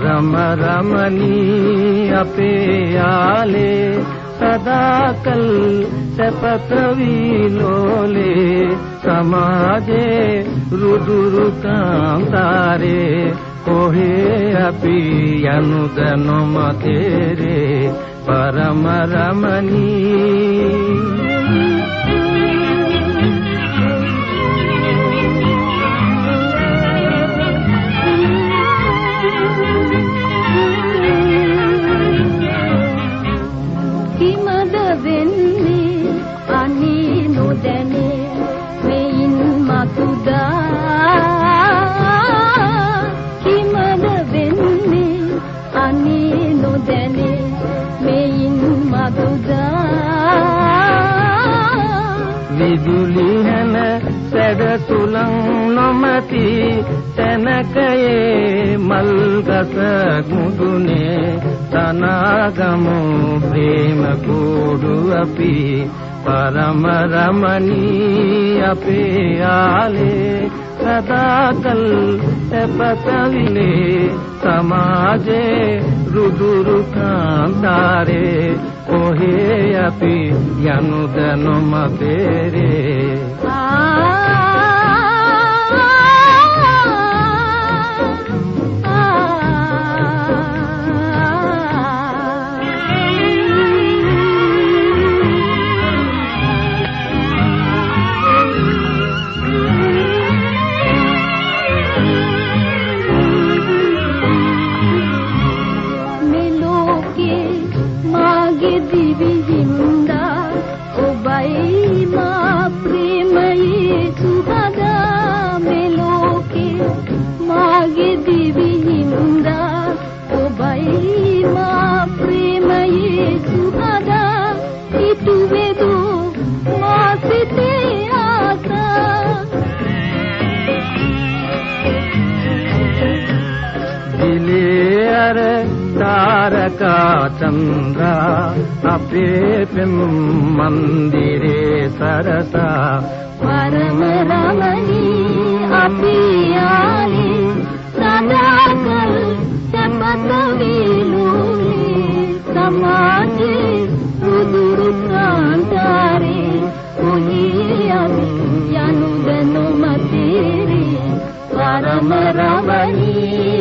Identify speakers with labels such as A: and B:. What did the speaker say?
A: පරම රමණී අපේ යාලේ සදාකල් සැපත විලෝලේ සමාජේ රුදුරු කාන්තාරේ කොහේ අපි යනුද නොමතේරේ? පරම රමණී විදුලි හැන සැඩ තුලං නොමැති තැනකයේ මල් ගස මුදුනේ තනාගමු ප්‍රේම කූඩු අපි පරම රමණී අපේ ආලේ සදාකල් එපතවිනේ සමාජේ රුදුරු කාන්තාරේ කොහේ අපි යනුද නොමතේරේ තාරකා චන්ද්‍රා අපේ පෙම් මන්දිරේ සරසා
B: පරම රමණී අපි යාලේ සදාකල් සම්පත විලුනේ සමාජේ උදුරු කාන්තාරේ ඔහියම් යනුදනු මතේරේ පරම රමණී